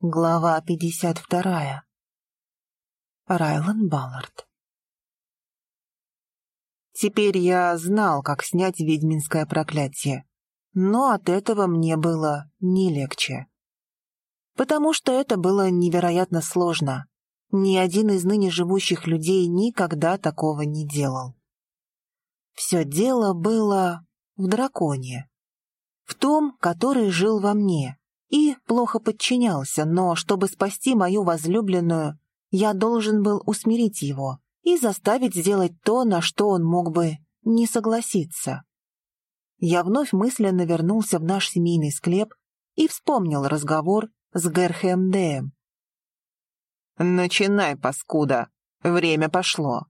Глава 52. Райлан Баллард. Теперь я знал, как снять ведьминское проклятие, но от этого мне было не легче. Потому что это было невероятно сложно. Ни один из ныне живущих людей никогда такого не делал. Все дело было в драконе. В том, который жил во мне, и плохо подчинялся, но чтобы спасти мою возлюбленную, я должен был усмирить его и заставить сделать то, на что он мог бы не согласиться. Я вновь мысленно вернулся в наш семейный склеп и вспомнил разговор с Герхем Деем. «Начинай, паскуда! Время пошло!»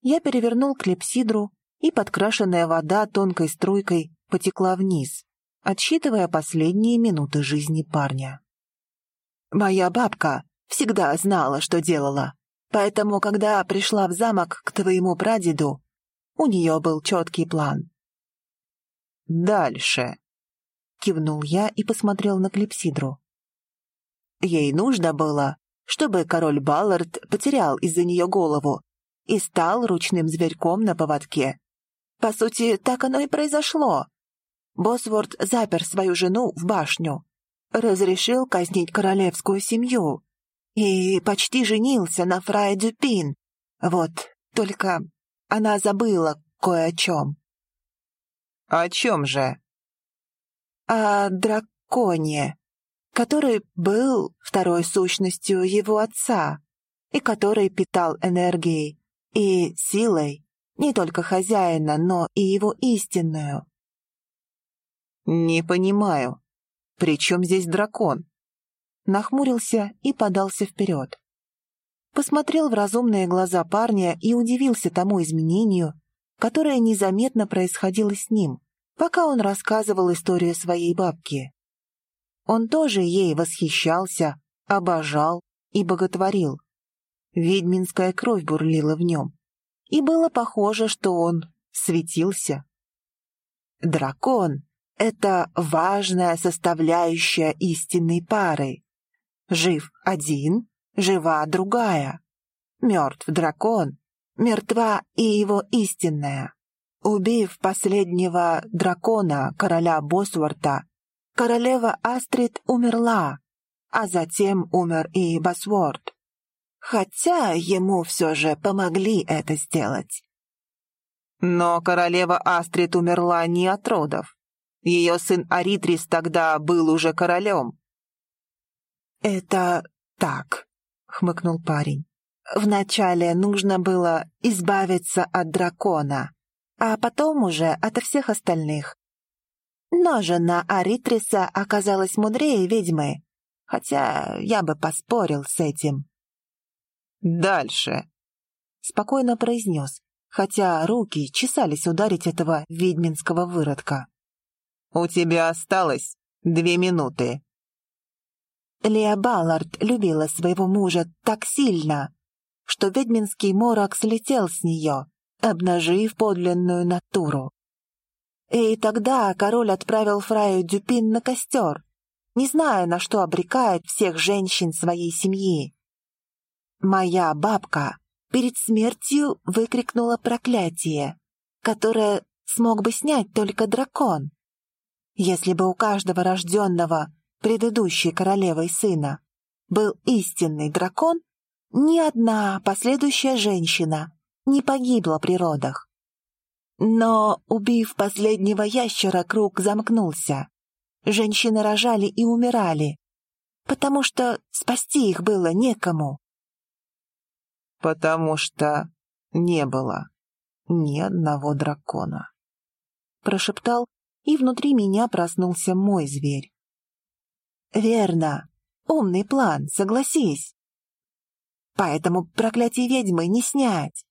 Я перевернул клепсидру, и подкрашенная вода тонкой струйкой потекла вниз, отсчитывая последние минуты жизни парня. «Моя бабка всегда знала, что делала, поэтому, когда пришла в замок к твоему прадеду, у нее был четкий план». «Дальше», — кивнул я и посмотрел на Клипсидру. Ей нужно было, чтобы король Баллард потерял из-за нее голову и стал ручным зверьком на поводке. По сути, так оно и произошло. Босворд запер свою жену в башню, разрешил казнить королевскую семью и почти женился на Фрае Дюпин. Вот, только она забыла кое о чем. «О чем же?» «О драконе, который был второй сущностью его отца и который питал энергией и силой не только хозяина, но и его истинную. «Не понимаю. При чем здесь дракон?» Нахмурился и подался вперед. Посмотрел в разумные глаза парня и удивился тому изменению, которое незаметно происходило с ним, пока он рассказывал историю своей бабки. Он тоже ей восхищался, обожал и боготворил. Ведьминская кровь бурлила в нем, и было похоже, что он светился. Дракон это важная составляющая истинной пары. Жив один, жива другая. Мертв дракон, мертва и его истинная. Убив последнего дракона, короля Босворта, королева Астрид умерла, а затем умер и Босворт. Хотя ему все же помогли это сделать. Но королева Астрид умерла не от родов. Ее сын Аритрис тогда был уже королем». «Это так», — хмыкнул парень. «Вначале нужно было избавиться от дракона, а потом уже от всех остальных. Но жена Аритриса оказалась мудрее ведьмы, хотя я бы поспорил с этим». «Дальше», — спокойно произнес, хотя руки чесались ударить этого ведьминского выродка. У тебя осталось две минуты». Леа Баллард любила своего мужа так сильно, что ведьминский морок слетел с нее, обнажив подлинную натуру. И тогда король отправил фраю Дюпин на костер, не зная, на что обрекает всех женщин своей семьи. Моя бабка перед смертью выкрикнула проклятие, которое смог бы снять только дракон. Если бы у каждого рожденного предыдущей королевой сына был истинный дракон, ни одна последующая женщина не погибла при родах. Но, убив последнего ящера, круг замкнулся. Женщины рожали и умирали, потому что спасти их было некому. «Потому что не было ни одного дракона», — прошептал и внутри меня проснулся мой зверь. «Верно. Умный план, согласись. Поэтому проклятие ведьмы не снять.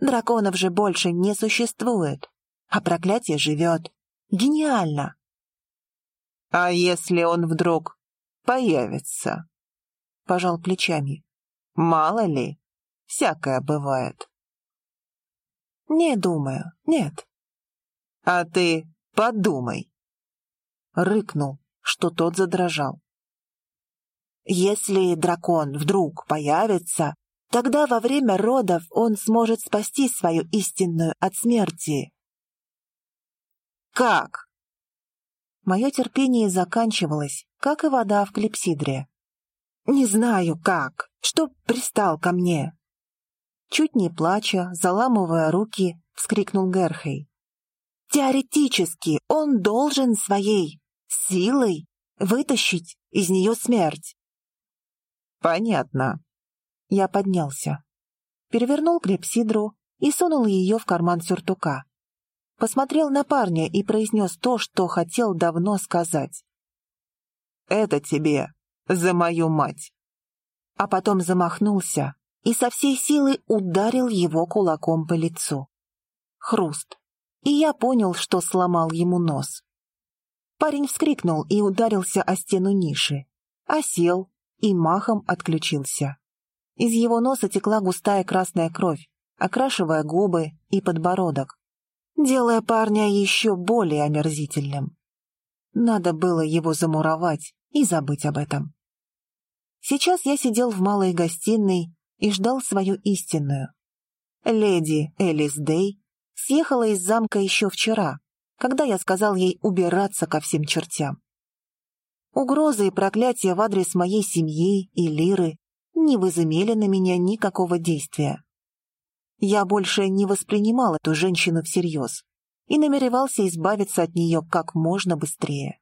Драконов же больше не существует, а проклятие живет. Гениально!» «А если он вдруг появится?» — пожал плечами. «Мало ли, всякое бывает». «Не думаю, нет». «А ты Подумай!» Рыкнул, что тот задрожал. Если дракон вдруг появится, тогда во время родов он сможет спасти свою истинную от смерти. Как? Мое терпение заканчивалось, как и вода в клипсидре. Не знаю как, что пристал ко мне. Чуть не плача, заламывая руки, вскрикнул Герхей. Теоретически он должен своей силой вытащить из нее смерть. Понятно. Я поднялся. Перевернул клепсидру и сунул ее в карман сюртука. Посмотрел на парня и произнес то, что хотел давно сказать. «Это тебе за мою мать!» А потом замахнулся и со всей силы ударил его кулаком по лицу. Хруст. И я понял, что сломал ему нос. Парень вскрикнул и ударился о стену ниши, осел и махом отключился. Из его носа текла густая красная кровь, окрашивая губы и подбородок, делая парня еще более омерзительным. Надо было его замуровать и забыть об этом. Сейчас я сидел в малой гостиной и ждал свою истинную. Леди Элис Дей съехала из замка еще вчера, когда я сказал ей убираться ко всем чертям. Угрозы и проклятия в адрес моей семьи и Лиры не возымели на меня никакого действия. Я больше не воспринимал эту женщину всерьез и намеревался избавиться от нее как можно быстрее.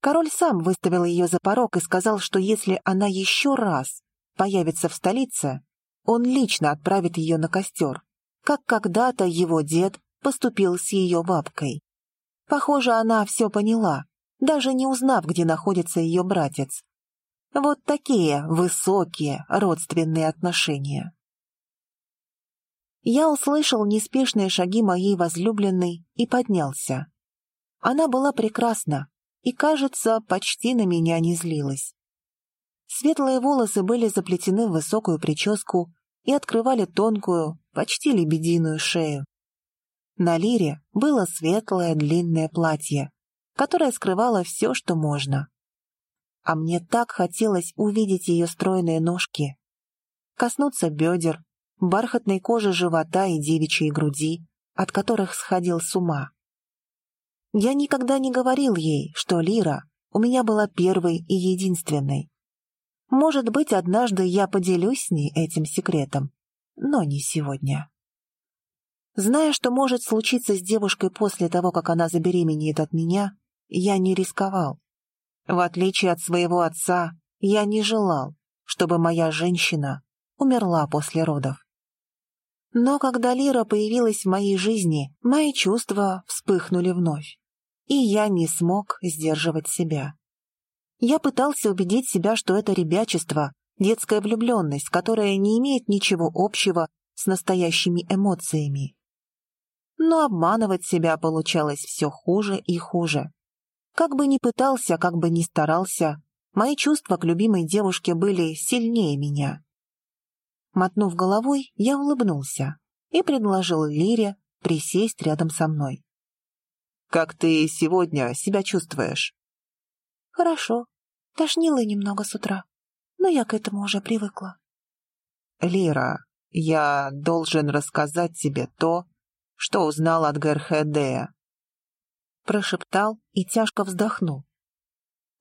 Король сам выставил ее за порог и сказал, что если она еще раз появится в столице, он лично отправит ее на костер, как когда-то его дед поступил с ее бабкой. Похоже, она все поняла, даже не узнав, где находится ее братец. Вот такие высокие родственные отношения. Я услышал неспешные шаги моей возлюбленной и поднялся. Она была прекрасна и, кажется, почти на меня не злилась. Светлые волосы были заплетены в высокую прическу и открывали тонкую, почти лебединую шею. На лире было светлое длинное платье, которое скрывало все, что можно. А мне так хотелось увидеть ее стройные ножки, коснуться бедер, бархатной кожи живота и девичьей груди, от которых сходил с ума. Я никогда не говорил ей, что Лира у меня была первой и единственной. Может быть, однажды я поделюсь с ней этим секретом, но не сегодня. Зная, что может случиться с девушкой после того, как она забеременеет от меня, я не рисковал. В отличие от своего отца, я не желал, чтобы моя женщина умерла после родов. Но когда Лира появилась в моей жизни, мои чувства вспыхнули вновь, и я не смог сдерживать себя. Я пытался убедить себя, что это ребячество, детская влюбленность, которая не имеет ничего общего с настоящими эмоциями. Но обманывать себя получалось все хуже и хуже. Как бы ни пытался, как бы ни старался, мои чувства к любимой девушке были сильнее меня. Мотнув головой, я улыбнулся и предложил Лире присесть рядом со мной. «Как ты сегодня себя чувствуешь?» «Хорошо. Тошнило немного с утра, но я к этому уже привыкла». «Лира, я должен рассказать тебе то, что узнал от Герхедея. Прошептал и тяжко вздохнул.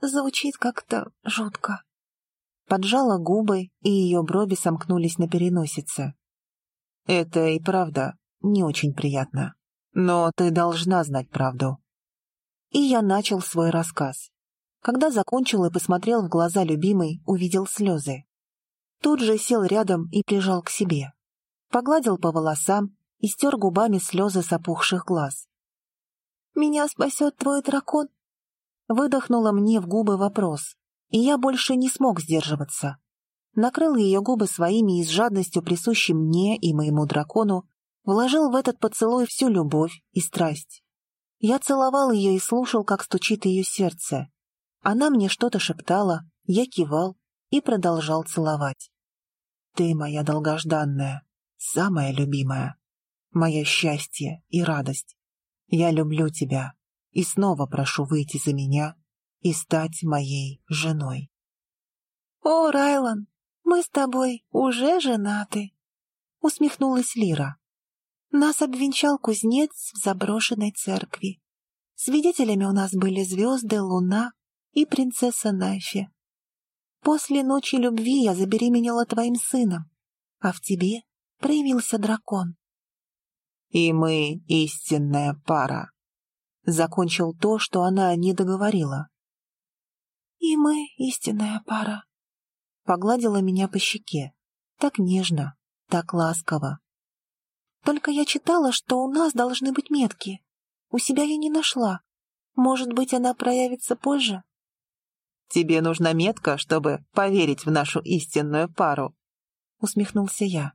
Звучит как-то жутко. Поджала губы, и ее брови сомкнулись на переносице. Это и правда не очень приятно. Но ты должна знать правду. И я начал свой рассказ. Когда закончил и посмотрел в глаза любимой, увидел слезы. Тут же сел рядом и прижал к себе. Погладил по волосам, и стер губами слезы с опухших глаз. «Меня спасет твой дракон?» Выдохнула мне в губы вопрос, и я больше не смог сдерживаться. Накрыл ее губы своими и с жадностью, присущей мне и моему дракону, вложил в этот поцелуй всю любовь и страсть. Я целовал ее и слушал, как стучит ее сердце. Она мне что-то шептала, я кивал и продолжал целовать. «Ты моя долгожданная, самая любимая» мое счастье и радость. Я люблю тебя и снова прошу выйти за меня и стать моей женой. «О, Райлан, мы с тобой уже женаты», — усмехнулась Лира. Нас обвенчал кузнец в заброшенной церкви. Свидетелями у нас были звезды, луна и принцесса Найфи. После ночи любви я забеременела твоим сыном, а в тебе проявился дракон. И мы истинная пара. Закончил то, что она не договорила. И мы истинная пара. Погладила меня по щеке. Так нежно, так ласково. Только я читала, что у нас должны быть метки. У себя я не нашла. Может быть, она проявится позже? Тебе нужна метка, чтобы поверить в нашу истинную пару, усмехнулся я.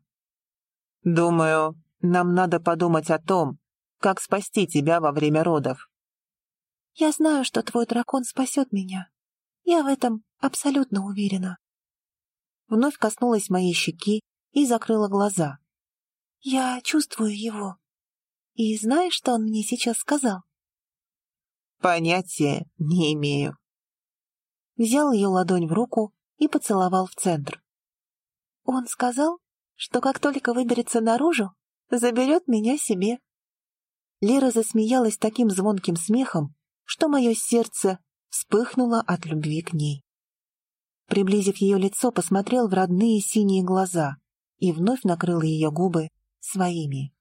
Думаю, нам надо подумать о том, как спасти тебя во время родов. Я знаю, что твой дракон спасет меня. Я в этом абсолютно уверена. Вновь коснулась моей щеки и закрыла глаза. Я чувствую его. И знаешь, что он мне сейчас сказал? Понятия не имею. Взял ее ладонь в руку и поцеловал в центр. Он сказал, что как только выберется наружу, заберет меня себе. Лера засмеялась таким звонким смехом, что мое сердце вспыхнуло от любви к ней. Приблизив ее лицо, посмотрел в родные синие глаза и вновь накрыл ее губы своими.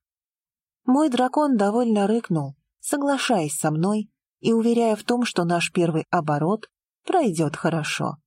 Мой дракон довольно рыкнул, соглашаясь со мной и уверяя в том, что наш первый оборот пройдет хорошо.